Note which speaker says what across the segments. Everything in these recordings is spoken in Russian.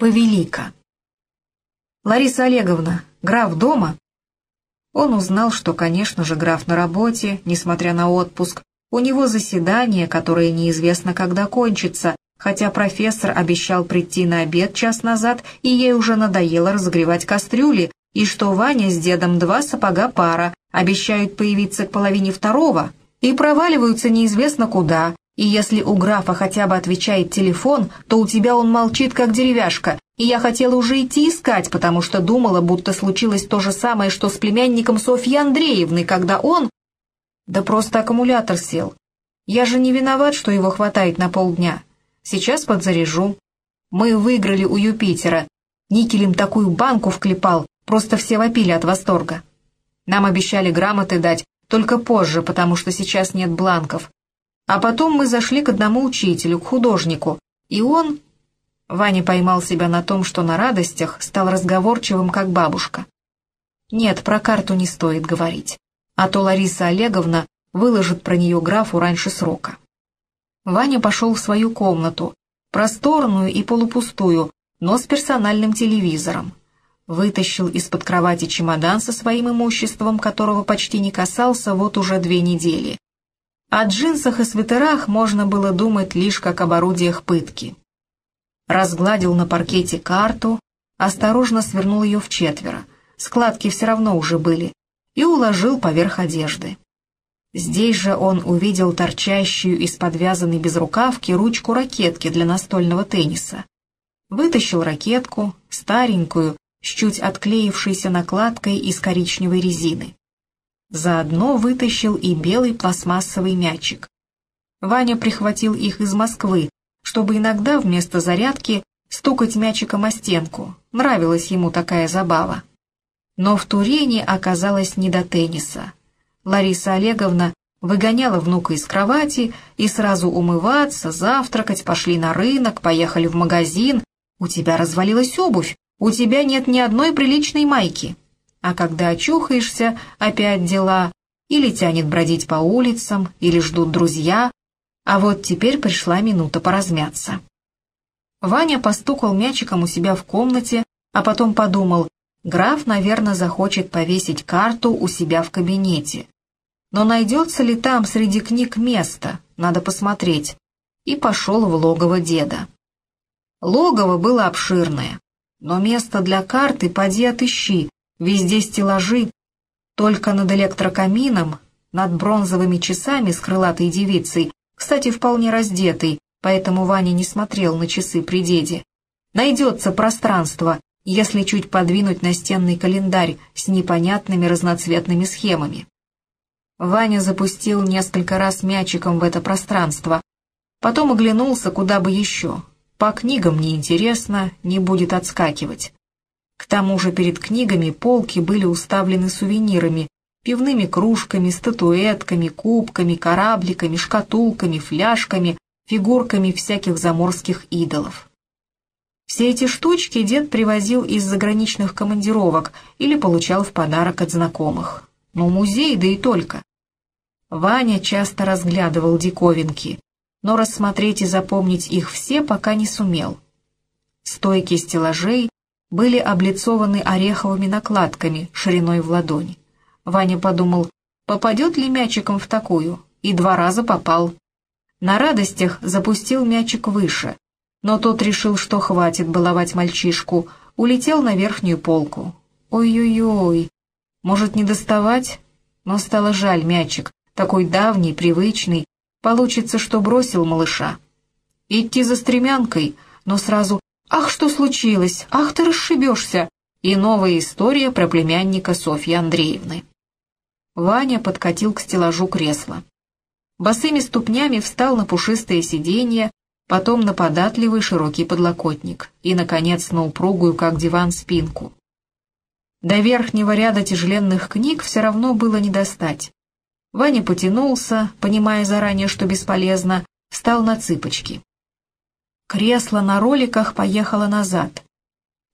Speaker 1: Повелика. «Лариса Олеговна, граф дома?» Он узнал, что, конечно же, граф на работе, несмотря на отпуск. У него заседание, которое неизвестно, когда кончится, хотя профессор обещал прийти на обед час назад, и ей уже надоело разогревать кастрюли, и что Ваня с дедом два сапога пара, обещают появиться к половине второго, и проваливаются неизвестно куда, и если у графа хотя бы отвечает телефон, то у тебя он молчит, как деревяшка, и я хотела уже идти искать, потому что думала, будто случилось то же самое, что с племянником Софьи Андреевны, когда он... Да просто аккумулятор сел. Я же не виноват, что его хватает на полдня. Сейчас подзаряжу. Мы выиграли у Юпитера. Никелем такую банку вклепал, просто все вопили от восторга. Нам обещали грамоты дать, только позже, потому что сейчас нет бланков. А потом мы зашли к одному учителю, к художнику, и он... Ваня поймал себя на том, что на радостях стал разговорчивым, как бабушка. Нет, про карту не стоит говорить, а то Лариса Олеговна выложит про нее графу раньше срока. Ваня пошел в свою комнату, просторную и полупустую, но с персональным телевизором. Вытащил из-под кровати чемодан со своим имуществом, которого почти не касался вот уже две недели. О джинсах и свитерах можно было думать лишь как об орудиях пытки. Разгладил на паркете карту, осторожно свернул ее в четверо, складки все равно уже были, и уложил поверх одежды. Здесь же он увидел торчащую из подвязанной безрукавки ручку ракетки для настольного тенниса. Вытащил ракетку, старенькую, с чуть отклеившейся накладкой из коричневой резины. Заодно вытащил и белый пластмассовый мячик. Ваня прихватил их из Москвы, чтобы иногда вместо зарядки стукать мячиком о стенку. Нравилась ему такая забава. Но в Турене оказалось не до тенниса. Лариса Олеговна выгоняла внука из кровати и сразу умываться, завтракать, пошли на рынок, поехали в магазин. У тебя развалилась обувь, у тебя нет ни одной приличной майки а когда очухаешься, опять дела, или тянет бродить по улицам, или ждут друзья, а вот теперь пришла минута поразмяться. Ваня постукал мячиком у себя в комнате, а потом подумал, граф, наверное, захочет повесить карту у себя в кабинете. Но найдется ли там среди книг место, надо посмотреть, и пошел в логово деда. Логово было обширное, но место для карты поди отыщи, Везде стеллажи, только над электрокамином, над бронзовыми часами с крылатой девицей, кстати, вполне раздетой, поэтому Ваня не смотрел на часы при деде. Найдется пространство, если чуть подвинуть настенный календарь с непонятными разноцветными схемами. Ваня запустил несколько раз мячиком в это пространство, потом оглянулся, куда бы еще. По книгам неинтересно, не будет отскакивать. К тому же перед книгами полки были уставлены сувенирами, пивными кружками, статуэтками, кубками, корабликами, шкатулками, фляжками, фигурками всяких заморских идолов. Все эти штучки дед привозил из заграничных командировок или получал в подарок от знакомых. Но музей, да и только. Ваня часто разглядывал диковинки, но рассмотреть и запомнить их все пока не сумел. Стойки стеллажей были облицованы ореховыми накладками шириной в ладонь. Ваня подумал, попадет ли мячиком в такую, и два раза попал. На радостях запустил мячик выше, но тот решил, что хватит баловать мальчишку, улетел на верхнюю полку. Ой-ой-ой, может не доставать? Но стало жаль мячик, такой давний, привычный, получится, что бросил малыша. Идти за стремянкой, но сразу «Ах, что случилось? Ах, ты расшибешься!» и новая история про племянника Софьи Андреевны. Ваня подкатил к стеллажу кресла. Босыми ступнями встал на пушистое сиденье, потом на податливый широкий подлокотник и, наконец, на упругую, как диван, спинку. До верхнего ряда тяжеленных книг все равно было не достать. Ваня потянулся, понимая заранее, что бесполезно, встал на цыпочки. Кресло на роликах поехало назад.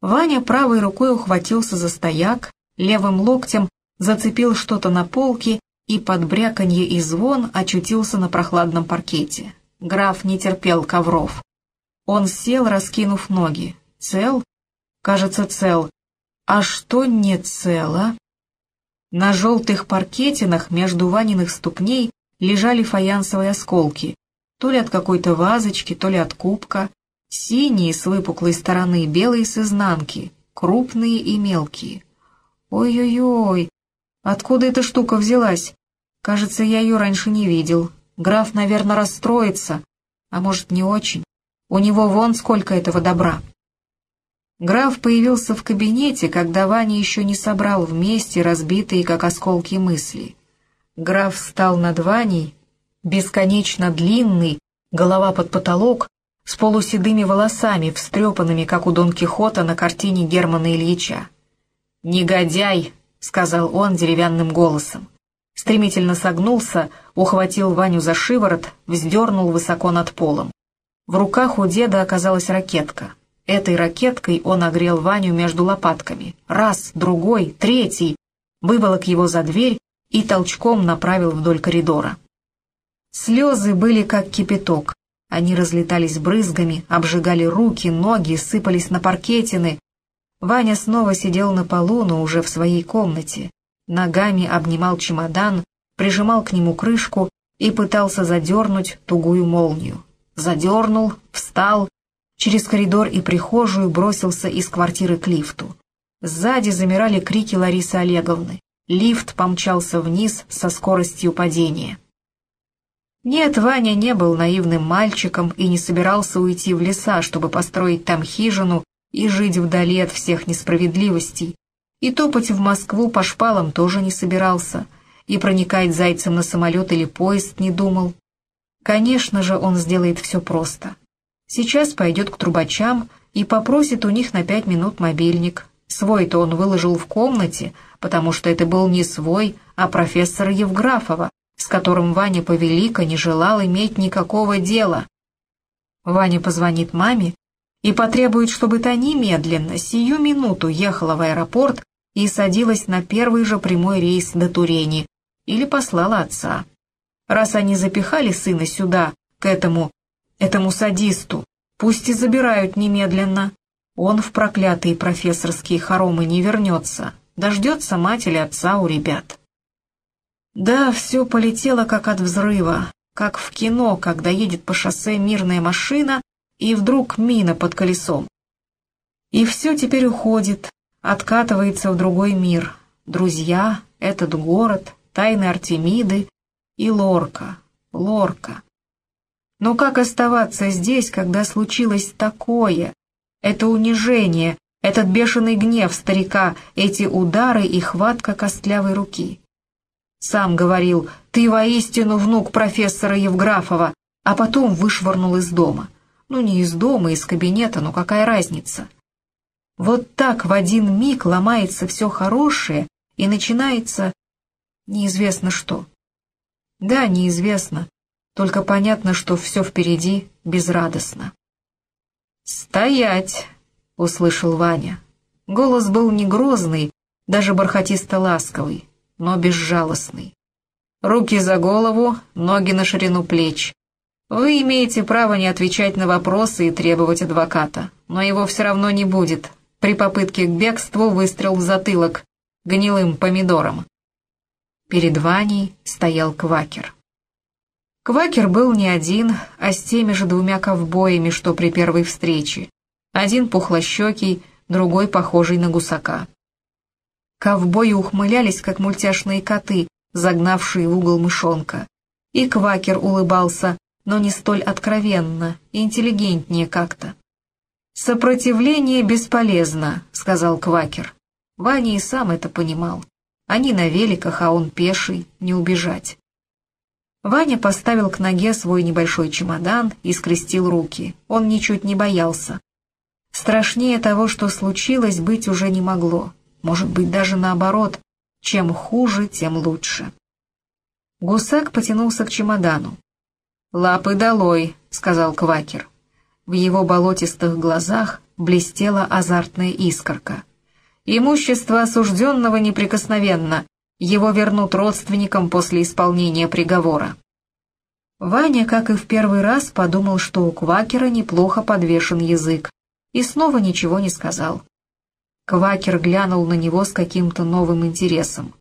Speaker 1: Ваня правой рукой ухватился за стояк, левым локтем зацепил что-то на полке и под бряканье и звон очутился на прохладном паркете. Граф не терпел ковров. Он сел, раскинув ноги. Цел? Кажется, цел. А что не цело? На желтых паркетинах между Ваниных ступней лежали фаянсовые осколки, то ли от какой-то вазочки, то ли от кубка, синие с выпуклой стороны, белые с изнанки, крупные и мелкие. Ой-ой-ой, откуда эта штука взялась? Кажется, я ее раньше не видел. Граф, наверное, расстроится, а может, не очень. У него вон сколько этого добра. Граф появился в кабинете, когда Ваня еще не собрал вместе разбитые, как осколки, мысли. Граф встал над Ваней, бесконечно длинный, голова под потолок, с полуседыми волосами, встрепанными, как у Дон Кихота на картине Германа Ильича. «Негодяй!» — сказал он деревянным голосом. Стремительно согнулся, ухватил Ваню за шиворот, вздернул высоко над полом. В руках у деда оказалась ракетка. Этой ракеткой он огрел Ваню между лопатками. Раз, другой, третий. Выволок его за дверь и толчком направил вдоль коридора. Слезы были как кипяток. Они разлетались брызгами, обжигали руки, ноги, сыпались на паркетины. Ваня снова сидел на полу, но уже в своей комнате. Ногами обнимал чемодан, прижимал к нему крышку и пытался задернуть тугую молнию. Задернул, встал, Через коридор и прихожую бросился из квартиры к лифту. Сзади замирали крики Ларисы Олеговны. Лифт помчался вниз со скоростью падения. Нет, Ваня не был наивным мальчиком и не собирался уйти в леса, чтобы построить там хижину и жить вдали от всех несправедливостей. И топать в Москву по шпалам тоже не собирался, и проникать зайцем на самолет или поезд не думал. Конечно же, он сделает все просто. Сейчас пойдет к трубачам и попросит у них на пять минут мобильник. Свой-то он выложил в комнате, потому что это был не свой, а профессора Евграфова, с которым Ваня Повелика не желал иметь никакого дела. Ваня позвонит маме и потребует, чтобы та немедленно, сию минуту ехала в аэропорт и садилась на первый же прямой рейс до Турени, или послала отца. Раз они запихали сына сюда, к этому этому садисту, пусть и забирают немедленно. Он в проклятые профессорские хоромы не вернется, дождется мать или отца у ребят. Да, все полетело как от взрыва, как в кино, когда едет по шоссе мирная машина, и вдруг мина под колесом. И все теперь уходит, откатывается в другой мир. Друзья, этот город, тайны Артемиды и Лорка, Лорка. Но как оставаться здесь, когда случилось такое? Это унижение, этот бешеный гнев старика, эти удары и хватка костлявой руки. Сам говорил, ты воистину внук профессора Евграфова, а потом вышвырнул из дома. Ну, не из дома, из кабинета, но какая разница? Вот так в один миг ломается все хорошее и начинается неизвестно что. Да, неизвестно, только понятно, что все впереди безрадостно. «Стоять!» — услышал Ваня. Голос был не грозный, даже бархатисто-ласковый, но безжалостный. Руки за голову, ноги на ширину плеч. Вы имеете право не отвечать на вопросы и требовать адвоката, но его все равно не будет. При попытке к бегству выстрел в затылок гнилым помидором. Перед Ваней стоял квакер. Квакер был не один, а с теми же двумя ковбоями, что при первой встрече. Один пухлощекий, другой похожий на гусака. Ковбои ухмылялись, как мультяшные коты, загнавшие в угол мышонка. И Квакер улыбался, но не столь откровенно, интеллигентнее как-то. «Сопротивление бесполезно», — сказал Квакер. Ваня и сам это понимал. Они на великах, а он пеший, не убежать. Ваня поставил к ноге свой небольшой чемодан и скрестил руки. Он ничуть не боялся. Страшнее того, что случилось, быть уже не могло. Может быть, даже наоборот. Чем хуже, тем лучше. Гусак потянулся к чемодану. «Лапы долой», — сказал Квакер. В его болотистых глазах блестела азартная искорка. «Имущество осужденного неприкосновенно, его вернут родственникам после исполнения приговора. Ваня, как и в первый раз, подумал, что у Квакера неплохо подвешен язык. и снова ничего не сказал. Квакер глянул на него с каким-то новым интересом.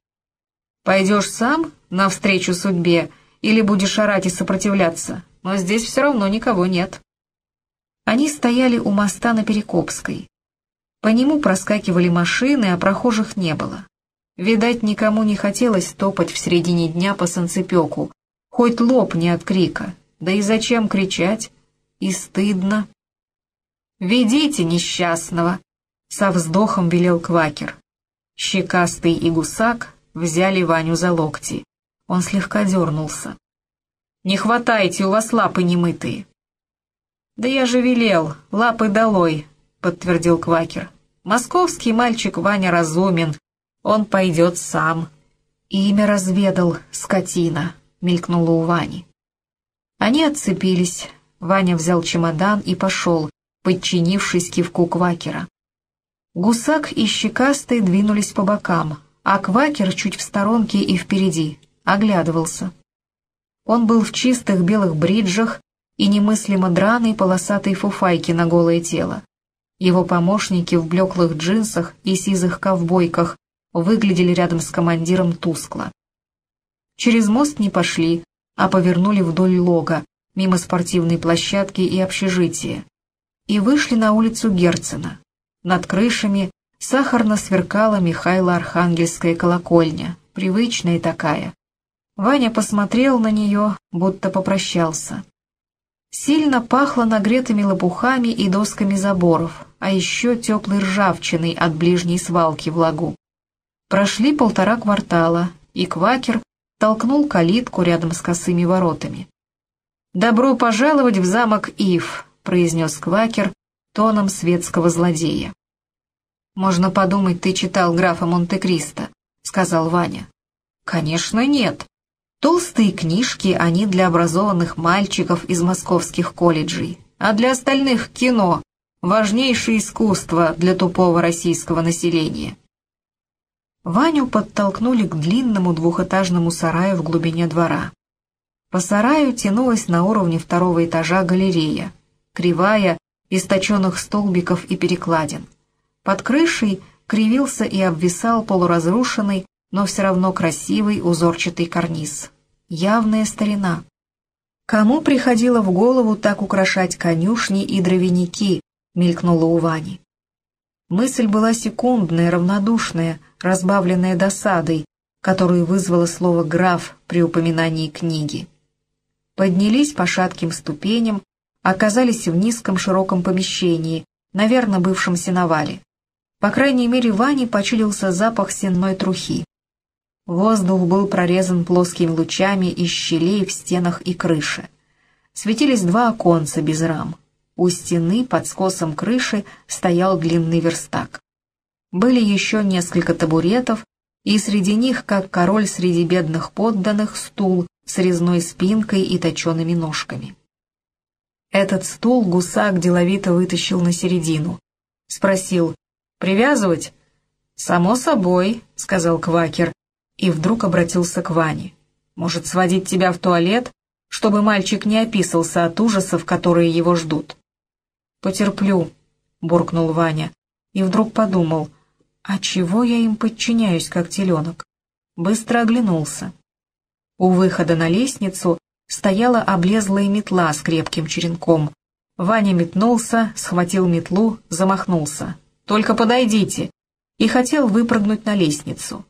Speaker 1: «Пойдешь сам навстречу судьбе или будешь орать и сопротивляться? Но здесь все равно никого нет». Они стояли у моста на Перекопской. По нему проскакивали машины, а прохожих не было. Видать, никому не хотелось топать в середине дня по санцепеку, хоть лопни от крика. Да и зачем кричать? И стыдно. «Ведите несчастного!» — со вздохом велел Квакер. Щекастый и гусак взяли Ваню за локти. Он слегка дернулся. «Не хватайте, у вас лапы немытые». «Да я же велел, лапы долой», — подтвердил Квакер. «Московский мальчик Ваня разумен, он пойдет сам». «Имя разведал, скотина», — мелькнуло у Вани. Они отцепились. Ваня взял чемодан и пошел, подчинившись кивку Квакера. Гусак и Щекастый двинулись по бокам, а Квакер чуть в сторонке и впереди, оглядывался. Он был в чистых белых бриджах и немыслимо драной полосатой фуфайке на голое тело. Его помощники в блеклых джинсах и сизых ковбойках выглядели рядом с командиром тускло. Через мост не пошли, а повернули вдоль лога, мимо спортивной площадки и общежития, и вышли на улицу Герцена. Над крышами сахарно сверкала Михайло Архангельская колокольня, привычная такая. Ваня посмотрел на нее, будто попрощался. Сильно пахло нагретыми лопухами и досками заборов, а еще теплой ржавчиной от ближней свалки в лагу. Прошли полтора квартала, и Квакер толкнул калитку рядом с косыми воротами. «Добро пожаловать в замок Ив», — произнес Квакер тоном светского злодея. «Можно подумать, ты читал графа Монте-Кристо», — сказал Ваня. «Конечно, нет. Толстые книжки, они для образованных мальчиков из московских колледжей, а для остальных кино — важнейшее искусство для тупого российского населения». Ваню подтолкнули к длинному двухэтажному сараю в глубине двора. По сараю тянулась на уровне второго этажа галерея, кривая, из точенных столбиков и перекладин. Под крышей кривился и обвисал полуразрушенный, но все равно красивый узорчатый карниз. Явная старина. Кому приходило в голову так украшать конюшни и дровяники, мелькнула у Вани. Мысль была секундная, равнодушная, разбавленная досадой, которую вызвало слово «граф» при упоминании книги поднялись по шатким ступеням, оказались в низком широком помещении, наверное, бывшем сеновале. По крайней мере, Ване почудился запах сенной трухи. Воздух был прорезан плоскими лучами из щелей в стенах и крыше. Светились два оконца без рам. У стены под скосом крыши стоял длинный верстак. Были еще несколько табуретов, и среди них, как король среди бедных подданных, стул, с резной спинкой и точеными ножками. Этот стул гусак деловито вытащил на середину. Спросил, «Привязывать?» «Само собой», — сказал Квакер, и вдруг обратился к Ване. «Может, сводить тебя в туалет, чтобы мальчик не описался от ужасов, которые его ждут?» «Потерплю», — буркнул Ваня, и вдруг подумал, «А чего я им подчиняюсь, как теленок?» Быстро оглянулся. У выхода на лестницу стояла облезлая метла с крепким черенком. Ваня метнулся, схватил метлу, замахнулся. «Только подойдите!» и хотел выпрыгнуть на лестницу.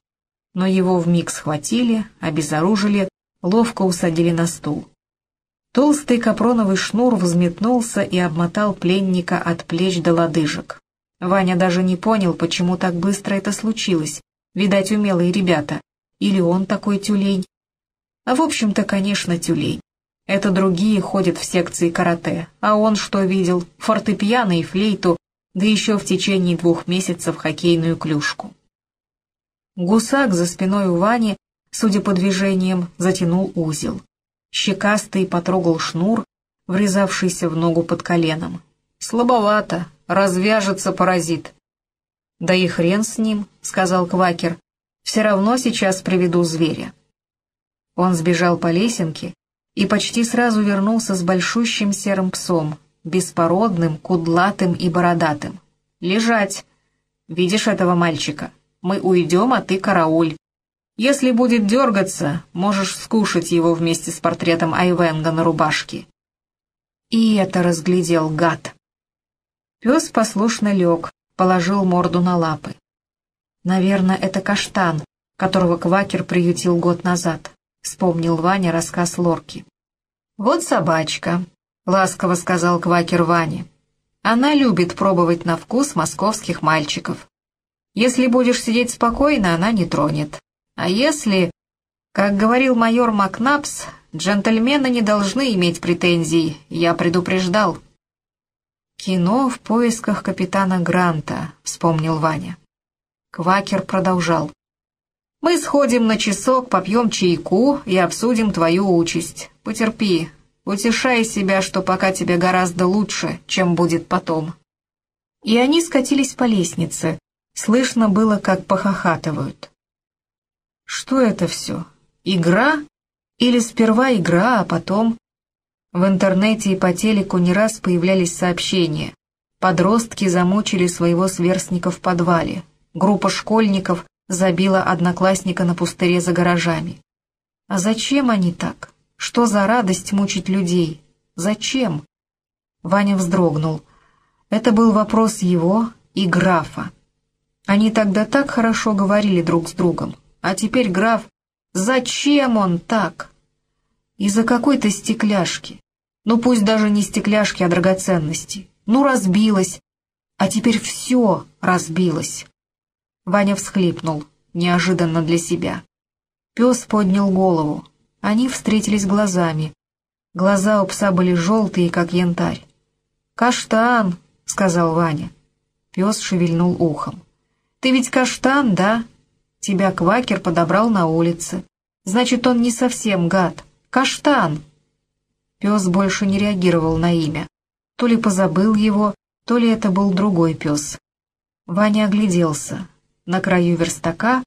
Speaker 1: Но его вмиг схватили, обезоружили, ловко усадили на стул. Толстый капроновый шнур взметнулся и обмотал пленника от плеч до лодыжек. Ваня даже не понял, почему так быстро это случилось. Видать, умелые ребята. Или он такой тюлень. А в общем-то, конечно, тюлень. Это другие ходят в секции карате, а он что видел? Фортепиано и флейту, да еще в течение двух месяцев хоккейную клюшку. Гусак за спиной у Вани, судя по движениям, затянул узел. Щекастый потрогал шнур, врезавшийся в ногу под коленом. «Слабовато, развяжется паразит». «Да и хрен с ним», — сказал Квакер, — «все равно сейчас приведу зверя». Он сбежал по лесенке и почти сразу вернулся с большущим серым псом, беспородным, кудлатым и бородатым. «Лежать! Видишь этого мальчика? Мы уйдем, а ты карауль. Если будет дергаться, можешь скушать его вместе с портретом Айвенга на рубашке». И это разглядел гад. Пес послушно лег, положил морду на лапы. Наверное, это каштан, которого Квакер приютил год назад, вспомнил Ваня рассказ Лорки. «Вот собачка», — ласково сказал Квакер Ване. «Она любит пробовать на вкус московских мальчиков. Если будешь сидеть спокойно, она не тронет. А если, как говорил майор Макнапс, джентльмены не должны иметь претензий, я предупреждал». «Кино в поисках капитана Гранта», — вспомнил Ваня. Квакер продолжал. «Мы сходим на часок, попьем чайку и обсудим твою участь. Потерпи, утешай себя, что пока тебе гораздо лучше, чем будет потом». И они скатились по лестнице. Слышно было, как похохатывают. «Что это все? Игра? Или сперва игра, а потом...» В интернете и по телеку не раз появлялись сообщения. Подростки замучили своего сверстника в подвале группа школьников забила одноклассника на пустыре за гаражами. А зачем они так? Что за радость мучить людей? Зачем? Ваня вздрогнул. Это был вопрос его и графа. Они тогда так хорошо говорили друг с другом. А теперь граф... Зачем он так? Из-за какой-то стекляшки. Ну пусть даже не стекляшки, а драгоценности. Ну разбилась. А теперь все разбилось. Ваня всхлипнул, неожиданно для себя. Пес поднял голову. Они встретились глазами. Глаза у пса были желтые, как янтарь. «Каштан!» — сказал Ваня. Пес шевельнул ухом. «Ты ведь каштан, да? Тебя квакер подобрал на улице. Значит, он не совсем гад. Каштан!» Пес больше не реагировал на имя. То ли позабыл его, то ли это был другой пес. Ваня огляделся. На краю верстака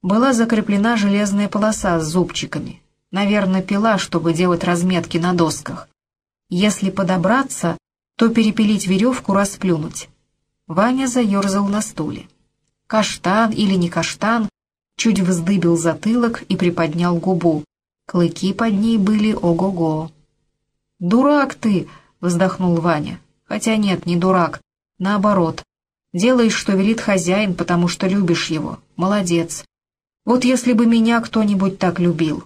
Speaker 1: была закреплена железная полоса с зубчиками. Наверное, пила, чтобы делать разметки на досках. Если подобраться, то перепилить веревку, расплюнуть. Ваня заерзал на стуле. Каштан или не каштан, чуть вздыбил затылок и приподнял губу. Клыки под ней были ого-го. «Дурак ты!» — вздохнул Ваня. «Хотя нет, не дурак. Наоборот, Делаешь, что велит хозяин, потому что любишь его. Молодец. Вот если бы меня кто-нибудь так любил.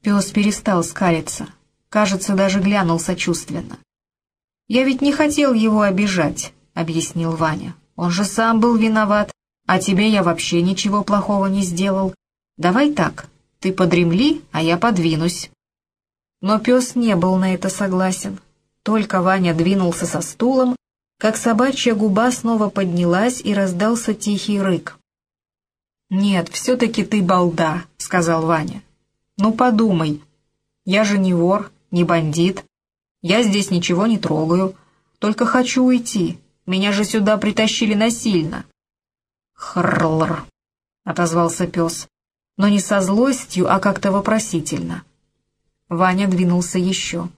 Speaker 1: Пес перестал скалиться. Кажется, даже глянул сочувственно. «Я ведь не хотел его обижать», — объяснил Ваня. «Он же сам был виноват, а тебе я вообще ничего плохого не сделал. Давай так, ты подремли, а я подвинусь». Но пес не был на это согласен. Только Ваня двинулся со стулом, как собачья губа снова поднялась и раздался тихий рык. «Нет, все-таки ты балда», — сказал Ваня. «Ну подумай, я же не вор, не бандит. Я здесь ничего не трогаю, только хочу уйти. Меня же сюда притащили насильно». «Хрлр», — отозвался пес, но не со злостью, а как-то вопросительно. Ваня двинулся еще.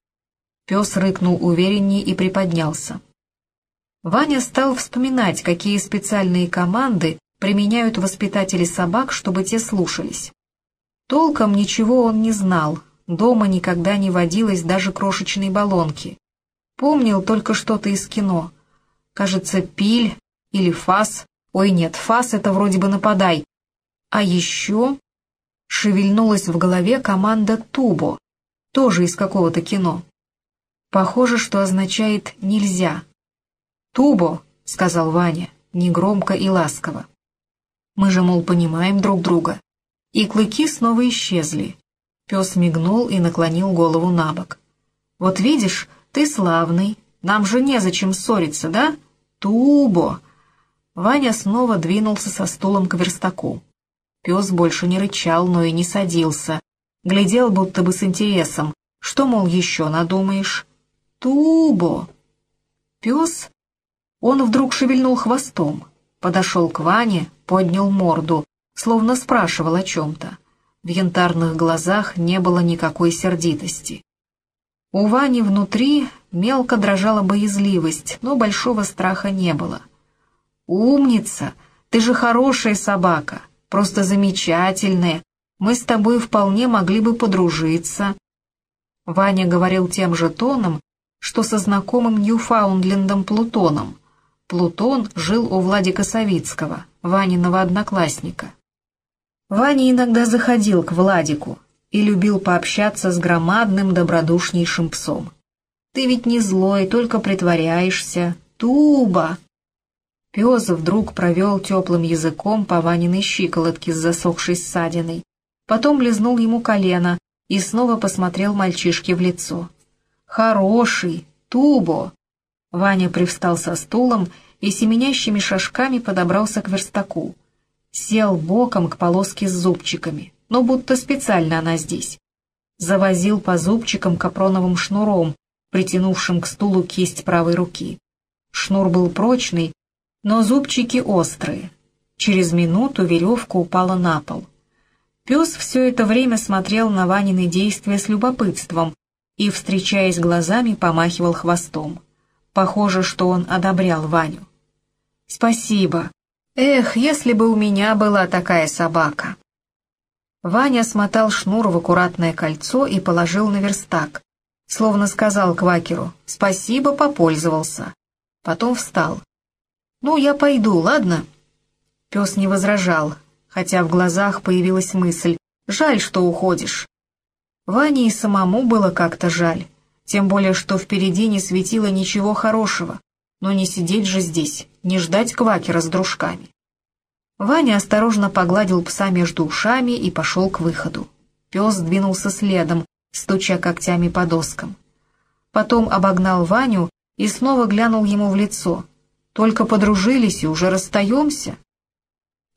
Speaker 1: Пес рыкнул увереннее и приподнялся. Ваня стал вспоминать, какие специальные команды применяют воспитатели собак, чтобы те слушались. Толком ничего он не знал, дома никогда не водилось даже крошечной баллонки. Помнил только что-то из кино. Кажется, пиль или фас. Ой, нет, фас — это вроде бы нападай. А еще шевельнулась в голове команда «Тубо», тоже из какого-то кино. Похоже, что означает «нельзя». «Тубо», — сказал Ваня, негромко и ласково. Мы же, мол, понимаем друг друга. И клыки снова исчезли. Пес мигнул и наклонил голову на бок. «Вот видишь, ты славный. Нам же незачем ссориться, да? Тубо!» Ваня снова двинулся со стулом к верстаку. Пес больше не рычал, но и не садился. Глядел будто бы с интересом. Что, мол, еще надумаешь? «Тубо!» Пес он вдруг шевельнул хвостом, подошел к Ване, поднял морду, словно спрашивал о чем-то. В янтарных глазах не было никакой сердитости. У Вани внутри мелко дрожала боязливость, но большого страха не было. «Умница! Ты же хорошая собака, просто замечательная. Мы с тобой вполне могли бы подружиться». Ваня говорил тем же тоном, что со знакомым Ньюфаундлендом Плутоном. Плутон жил у Владика Савицкого, Ваниного одноклассника. Ваня иногда заходил к Владику и любил пообщаться с громадным добродушнейшим псом. «Ты ведь не злой, только притворяешься. Туба!» Пес вдруг провел теплым языком по Ваниной щиколотке с засохшей ссадиной, потом лизнул ему колено и снова посмотрел мальчишке в лицо. «Хороший! Тубо!» Ваня привстал со стулом и семенящими шажками подобрался к верстаку сел боком к полоске с зубчиками, но будто специально она здесь. Завозил по зубчикам капроновым шнуром, притянувшим к стулу кисть правой руки. Шнур был прочный, но зубчики острые. Через минуту веревка упала на пол. Пес все это время смотрел на Ванины действия с любопытством и, встречаясь глазами, помахивал хвостом. Похоже, что он одобрял Ваню. «Спасибо», Эх, если бы у меня была такая собака. Ваня смотал шнур в аккуратное кольцо и положил на верстак. Словно сказал Квакеру «Спасибо, попользовался». Потом встал. «Ну, я пойду, ладно?» Пес не возражал, хотя в глазах появилась мысль «Жаль, что уходишь». Ване и самому было как-то жаль, тем более, что впереди не светило ничего хорошего. Но не сидеть же здесь, не ждать квакера с дружками. Ваня осторожно погладил пса между ушами и пошел к выходу. Пес двинулся следом, стуча когтями по доскам. Потом обогнал Ваню и снова глянул ему в лицо. «Только подружились и уже расстаемся?»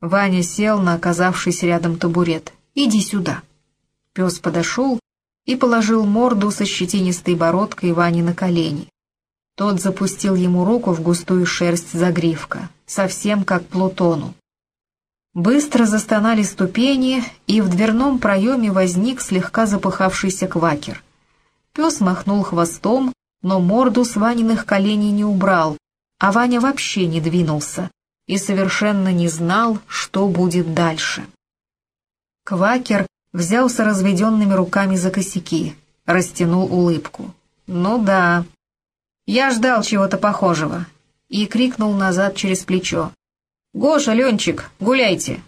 Speaker 1: Ваня сел на оказавшийся рядом табурет. «Иди сюда». Пес подошел и положил морду со щетинистой бородкой Вани на колени. Тот запустил ему руку в густую шерсть загривка, совсем как Плутону. Быстро застонали ступени, и в дверном проеме возник слегка запыхавшийся квакер. Пес махнул хвостом, но морду с Ваниных коленей не убрал, а Ваня вообще не двинулся и совершенно не знал, что будет дальше. Квакер взялся разведенными руками за косяки, растянул улыбку. «Ну да, я ждал чего-то похожего. И крикнул назад через плечо. «Гоша, Ленчик, гуляйте!»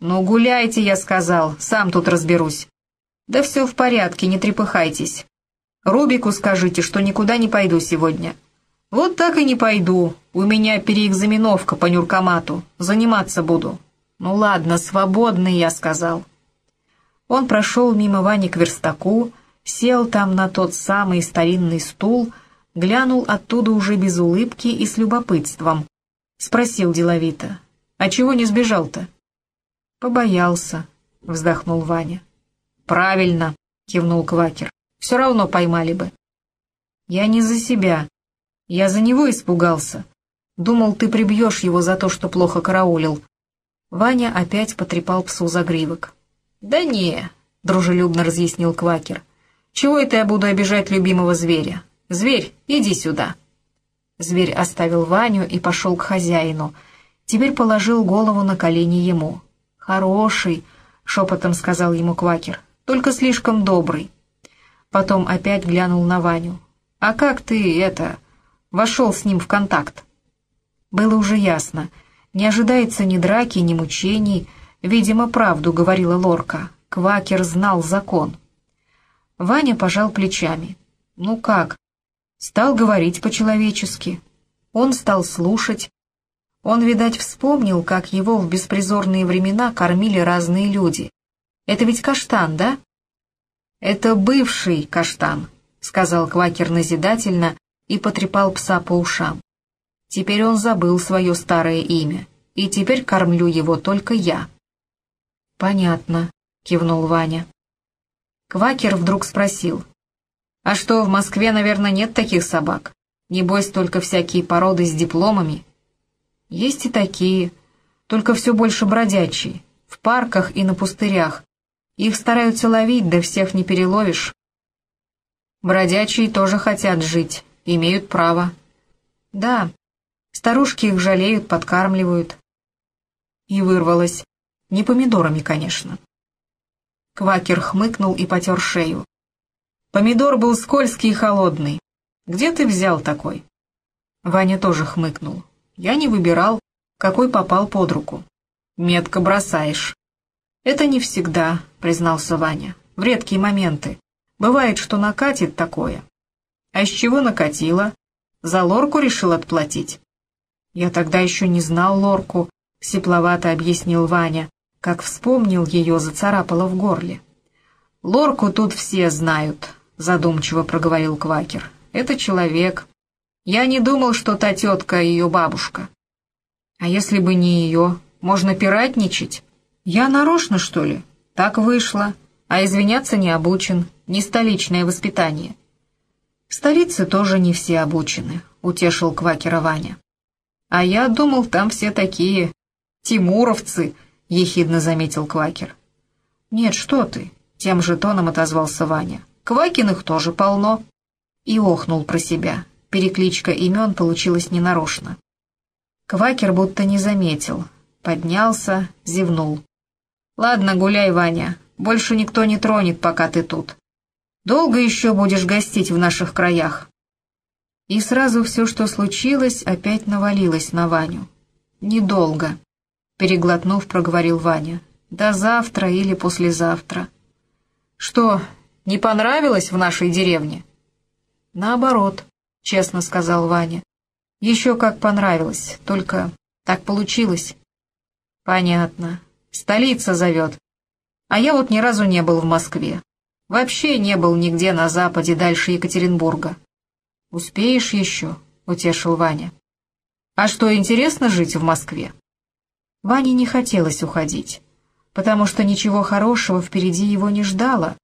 Speaker 1: «Ну, гуляйте, я сказал, сам тут разберусь». «Да все в порядке, не трепыхайтесь. Рубику скажите, что никуда не пойду сегодня». «Вот так и не пойду. У меня переэкзаменовка по нюркомату. Заниматься буду». «Ну ладно, свободный, я сказал». Он прошел мимо Вани к верстаку, сел там на тот самый старинный стул, глянул оттуда уже без улыбки и с любопытством. Спросил деловито, «А чего не сбежал-то?» «Побоялся», — вздохнул Ваня. «Правильно», — кивнул Квакер, «все равно поймали бы». «Я не за себя. Я за него испугался. Думал, ты прибьешь его за то, что плохо караулил». Ваня опять потрепал псу за гривок. «Да не», — дружелюбно разъяснил Квакер. «Чего это я буду обижать любимого зверя? «Зверь, иди сюда!» Зверь оставил Ваню и пошел к хозяину. Теперь положил голову на колени ему. «Хороший», — шепотом сказал ему Квакер, — «только слишком добрый». Потом опять глянул на Ваню. «А как ты, это, вошел с ним в контакт?» Было уже ясно. Не ожидается ни драки, ни мучений. Видимо, правду говорила Лорка. Квакер знал закон. Ваня пожал плечами. «Ну как? Стал говорить по-человечески. Он стал слушать. Он, видать, вспомнил, как его в беспризорные времена кормили разные люди. Это ведь каштан, да? Это бывший каштан, сказал Квакер назидательно и потрепал пса по ушам. Теперь он забыл свое старое имя, и теперь кормлю его только я. Понятно, кивнул Ваня. Квакер вдруг спросил, а что, в Москве, наверное, нет таких собак? Небось, только всякие породы с дипломами. Есть и такие, только все больше бродячие, в парках и на пустырях. Их стараются ловить, да всех не переловишь. Бродячие тоже хотят жить, имеют право. Да, старушки их жалеют, подкармливают. И вырвалась. Не помидорами, конечно. Квакер хмыкнул и потер шею. Помидор был скользкий и холодный. Где ты взял такой? Ваня тоже хмыкнул. Я не выбирал, какой попал под руку. Метко бросаешь. Это не всегда, признался Ваня. В редкие моменты. Бывает, что накатит такое. А из чего накатило? За лорку решил отплатить. Я тогда еще не знал лорку, сепловато объяснил Ваня, как вспомнил ее, зацарапало в горле. «Лорку тут все знают», — задумчиво проговорил Квакер. «Это человек. Я не думал, что та тетка ее бабушка. А если бы не ее, можно пиратничать? Я нарочно, что ли? Так вышло. А извиняться не обучен, не столичное воспитание». «В столице тоже не все обучены», — утешил Квакера Ваня. «А я думал, там все такие тимуровцы», — ехидно заметил Квакер. «Нет, что ты», — тем же тоном отозвался Ваня. «Квакиных тоже полно». И охнул про себя. Перекличка имен получилась ненарочно. Квакер будто не заметил. Поднялся, зевнул. «Ладно, гуляй, Ваня. Больше никто не тронет, пока ты тут. Долго еще будешь гостить в наших краях?» И сразу все, что случилось, опять навалилось на Ваню. «Недолго», переглотнув, проговорил Ваня. «До завтра или послезавтра». «Что, не понравилось в нашей деревне?» «Наоборот», — честно сказал Ваня. «Еще как понравилось, только так получилось». «Понятно. Столица зовет. А я вот ни разу не был в Москве. Вообще не был нигде на западе дальше Екатеринбурга». «Успеешь еще?» — утешил Ваня. «А что, интересно жить в Москве?» Ване не хотелось уходить, потому что ничего хорошего впереди его не ждало,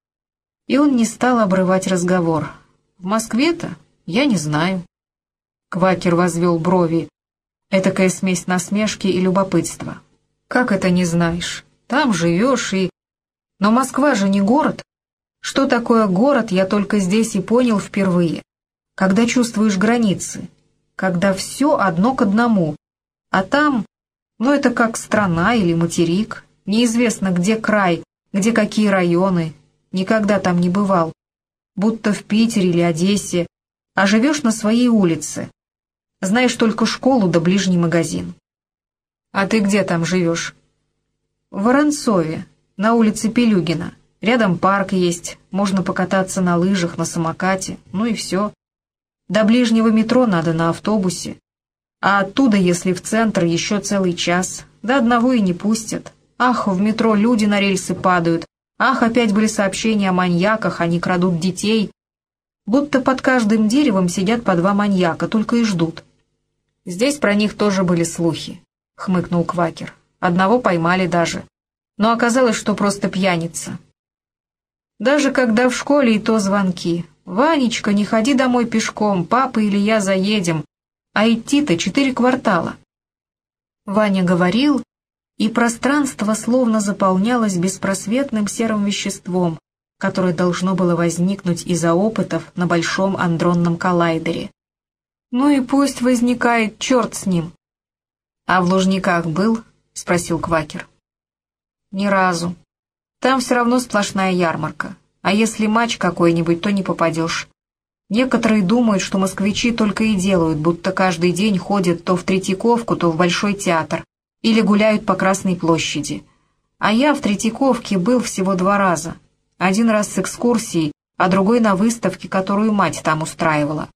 Speaker 1: и он не стал обрывать разговор. «В Москве-то? Я не знаю». Квакер возвел брови. Этакая смесь насмешки и любопытства. «Как это не знаешь? Там живешь и...» «Но Москва же не город. Что такое город, я только здесь и понял впервые. Когда чувствуешь границы, когда все одно к одному, а там но это как страна или материк. Неизвестно, где край, где какие районы. Никогда там не бывал. Будто в Питере или Одессе. А живешь на своей улице. Знаешь только школу да ближний магазин. А ты где там живешь? В Воронцове, на улице Пелюгина. Рядом парк есть, можно покататься на лыжах, на самокате, ну и все. До ближнего метро надо на автобусе. А оттуда, если в центр, еще целый час. До одного и не пустят. Ах, в метро люди на рельсы падают. Ах, опять были сообщения о маньяках, они крадут детей. Будто под каждым деревом сидят по два маньяка, только и ждут. Здесь про них тоже были слухи, — хмыкнул Квакер. Одного поймали даже. Но оказалось, что просто пьяница. Даже когда в школе и то звонки. «Ванечка, не ходи домой пешком, папа или я заедем а идти-то четыре квартала. Ваня говорил, и пространство словно заполнялось беспросветным серым веществом, которое должно было возникнуть из-за опытов на большом андронном коллайдере. «Ну и пусть возникает, черт с ним!» «А в Лужниках был?» — спросил Квакер. «Ни разу. Там все равно сплошная ярмарка. А если матч какой-нибудь, то не попадешь. Некоторые думают, что москвичи только и делают, будто каждый день ходят то в Третьяковку, то в Большой театр, или гуляют по Красной площади. А я в Третьяковке был всего два раза. Один раз с экскурсией, а другой на выставке, которую мать там устраивала.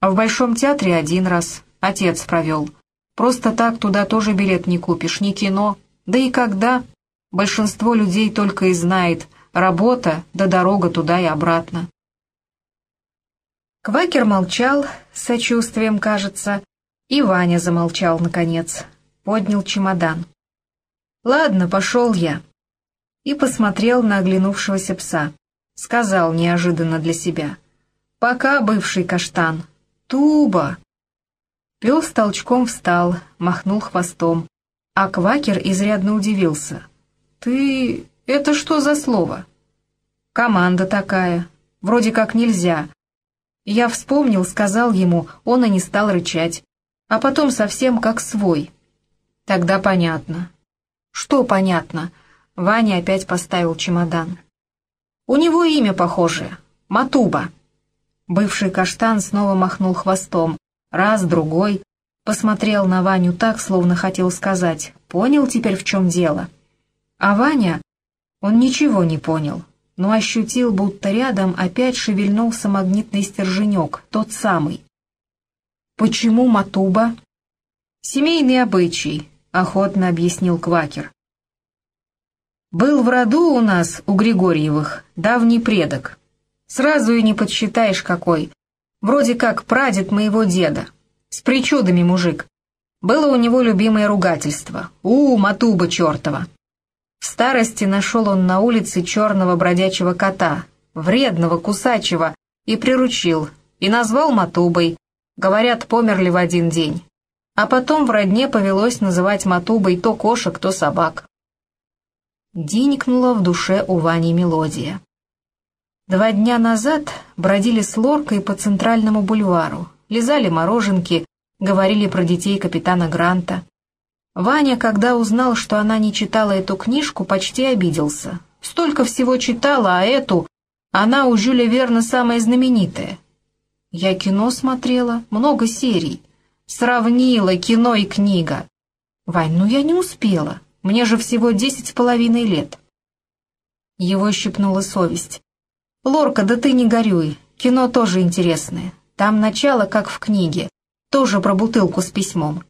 Speaker 1: А в Большом театре один раз, отец провел. Просто так туда тоже билет не купишь, ни кино. Да и когда? Большинство людей только и знает работа да дорога туда и обратно. Квакер молчал, с сочувствием, кажется, и Ваня замолчал, наконец, поднял чемодан. «Ладно, пошел я». И посмотрел на оглянувшегося пса. Сказал неожиданно для себя. «Пока, бывший каштан. Туба!» Пес толчком встал, махнул хвостом, а Квакер изрядно удивился. «Ты... это что за слово?» «Команда такая. Вроде как нельзя, Я вспомнил, сказал ему, он и не стал рычать. А потом совсем как свой. Тогда понятно. Что понятно? Ваня опять поставил чемодан. У него имя похожее. Матуба. Бывший каштан снова махнул хвостом. Раз, другой. Посмотрел на Ваню так, словно хотел сказать. Понял теперь, в чем дело? А Ваня... Он ничего не понял, но ощутил, будто рядом опять шевельнулся магнитный стерженек, тот самый. «Почему Матуба?» «Семейный обычай», — охотно объяснил Квакер. «Был в роду у нас, у Григорьевых, давний предок. Сразу и не подсчитаешь какой. Вроде как прадед моего деда. С причудами мужик. Было у него любимое ругательство. «У, Матуба чертова!» В старости нашел он на улице черного бродячего кота, вредного, кусачего, и приручил, и назвал Матубой. Говорят, померли в один день. А потом в родне повелось называть Матубой то кошек, то собак. Диникнула в душе у Вани мелодия. Два дня назад бродили с Лоркой по центральному бульвару, лизали мороженки, говорили про детей капитана Гранта. Ваня, когда узнал, что она не читала эту книжку, почти обиделся. Столько всего читала, а эту... Она у Жюля Верна самая знаменитая. Я кино смотрела, много серий. Сравнила кино и книга. Вань, ну я не успела. Мне же всего десять с половиной лет. Его щипнула совесть. «Лорка, да ты не горюй. Кино тоже интересное. Там начало, как в книге. Тоже про бутылку с письмом.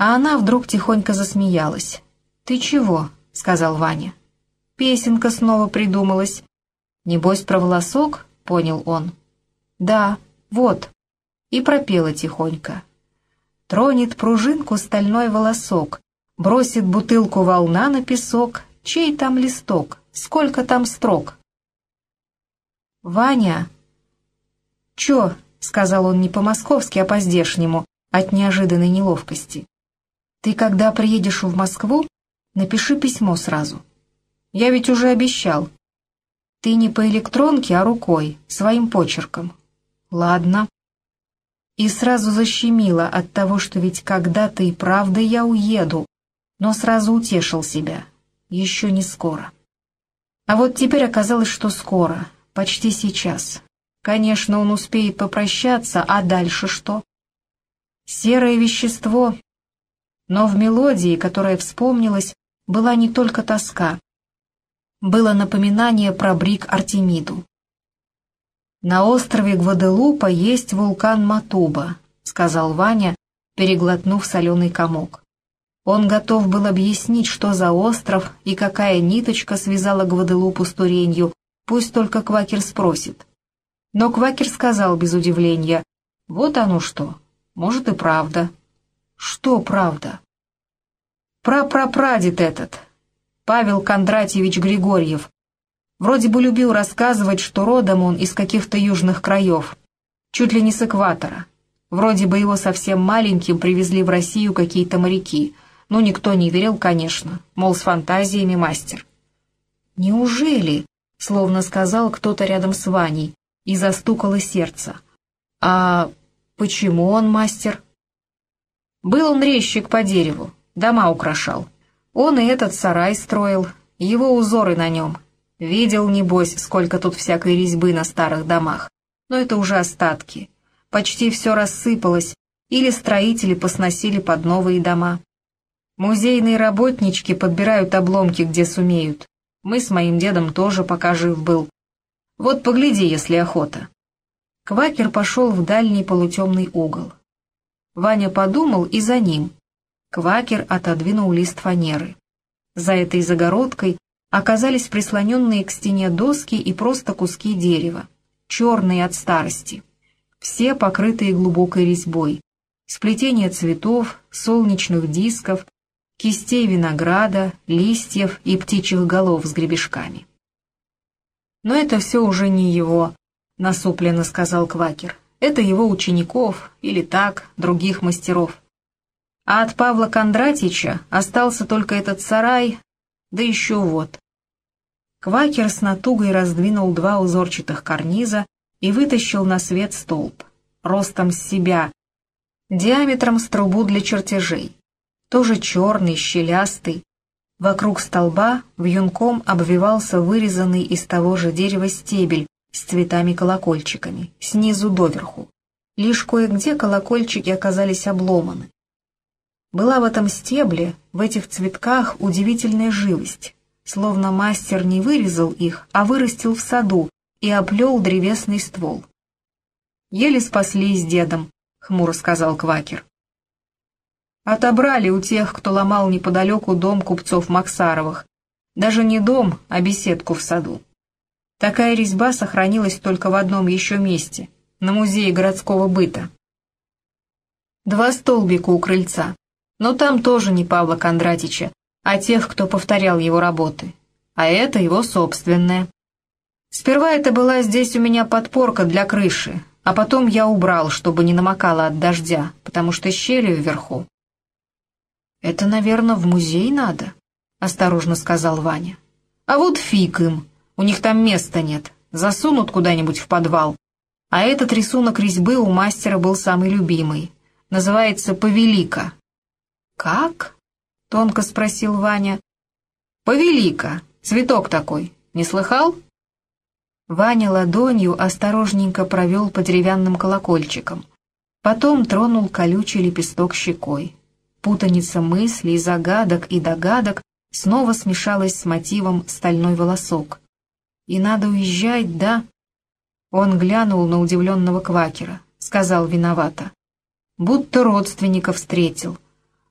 Speaker 1: А она вдруг тихонько засмеялась. «Ты чего?» — сказал Ваня. «Песенка снова придумалась». «Небось, про волосок?» — понял он. «Да, вот». И пропела тихонько. Тронет пружинку стальной волосок, бросит бутылку волна на песок. Чей там листок? Сколько там строк? «Ваня!» «Чё?» — сказал он не по-московски, а по-здешнему, от неожиданной неловкости. Ты, когда приедешь в Москву, напиши письмо сразу. Я ведь уже обещал. Ты не по электронке, а рукой, своим почерком. Ладно. И сразу защемило от того, что ведь когда-то и правда я уеду, но сразу утешил себя. Еще не скоро. А вот теперь оказалось, что скоро, почти сейчас. Конечно, он успеет попрощаться, а дальше что? Серое вещество но в мелодии, которая вспомнилась, была не только тоска. Было напоминание про Брик Артемиду. «На острове Гваделупа есть вулкан Матуба», — сказал Ваня, переглотнув соленый комок. Он готов был объяснить, что за остров и какая ниточка связала Гваделупу с Туренью, пусть только Квакер спросит. Но Квакер сказал без удивления, «Вот оно что, может и правда, что правда? Прапрапрадед этот, Павел Кондратьевич Григорьев, вроде бы любил рассказывать, что родом он из каких-то южных краев, чуть ли не с экватора. Вроде бы его совсем маленьким привезли в Россию какие-то моряки, но никто не верил, конечно, мол, с фантазиями мастер. «Неужели?» — словно сказал кто-то рядом с Ваней, и застукало сердце. «А почему он мастер?» Был он резчик по дереву, дома украшал. Он и этот сарай строил, его узоры на нем. Видел, небось, сколько тут всякой резьбы на старых домах. Но это уже остатки. Почти все рассыпалось, или строители посносили под новые дома. Музейные работнички подбирают обломки, где сумеют. Мы с моим дедом тоже пока жив был. Вот погляди, если охота. Квакер пошел в дальний полутемный угол. Ваня подумал и за ним. Квакер отодвинул лист фанеры. За этой загородкой оказались прислоненные к стене доски и просто куски дерева, черные от старости, все покрытые глубокой резьбой, сплетение цветов, солнечных дисков, кистей винограда, листьев и птичьих голов с гребешками. «Но это все уже не его», — насупленно сказал Квакер. Это его учеников или так, других мастеров. А от Павла Кондратича остался только этот сарай, да еще вот. Квакер с натугой раздвинул два узорчатых карниза, и вытащил на свет столб, ростом с себя, диаметром с трубу для чертежей, тоже черный, щелястый. Вокруг столба вьюнком обвивался вырезанный из того же дерева стебель с цветами-колокольчиками, снизу доверху. Лишь кое-где колокольчики оказались обломаны. Была в этом стебле, в этих цветках удивительная живость, словно мастер не вырезал их, а вырастил в саду и оплел древесный ствол. «Еле спаслись дедом», — хмуро сказал Квакер. Отобрали у тех, кто ломал неподалеку дом купцов Максаровых. Даже не дом, а беседку в саду. Такая резьба сохранилась только в одном еще месте, на музее городского быта. Два столбика у крыльца, но там тоже не Павла Кондратича, а тех, кто повторял его работы. А это его собственное. Сперва это была здесь у меня подпорка для крыши, а потом я убрал, чтобы не намокало от дождя, потому что щели вверху. «Это, наверное, в музей надо», — осторожно сказал Ваня. «А вот фиг им, у них там места нет, засунут куда-нибудь в подвал. А этот рисунок резьбы у мастера был самый любимый. Называется «Повелика». «Как?» — тонко спросил Ваня. «Повелика, цветок такой, не слыхал?» Ваня ладонью осторожненько провел по деревянным колокольчикам. Потом тронул колючий лепесток щекой. Путаница мыслей, загадок и догадок снова смешалась с мотивом «стальной волосок». «И надо уезжать, да?» Он глянул на удивленного квакера, сказал виновато. «Будто родственника встретил.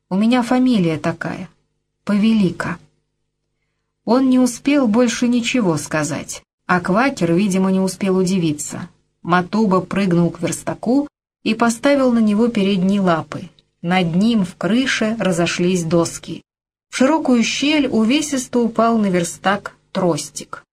Speaker 1: У меня фамилия такая. Повелика». Он не успел больше ничего сказать, а квакер, видимо, не успел удивиться. Матуба прыгнул к верстаку и поставил на него передние лапы, над ним в крыше разошлись доски. В широкую щель увесисто упал на верстак тростик.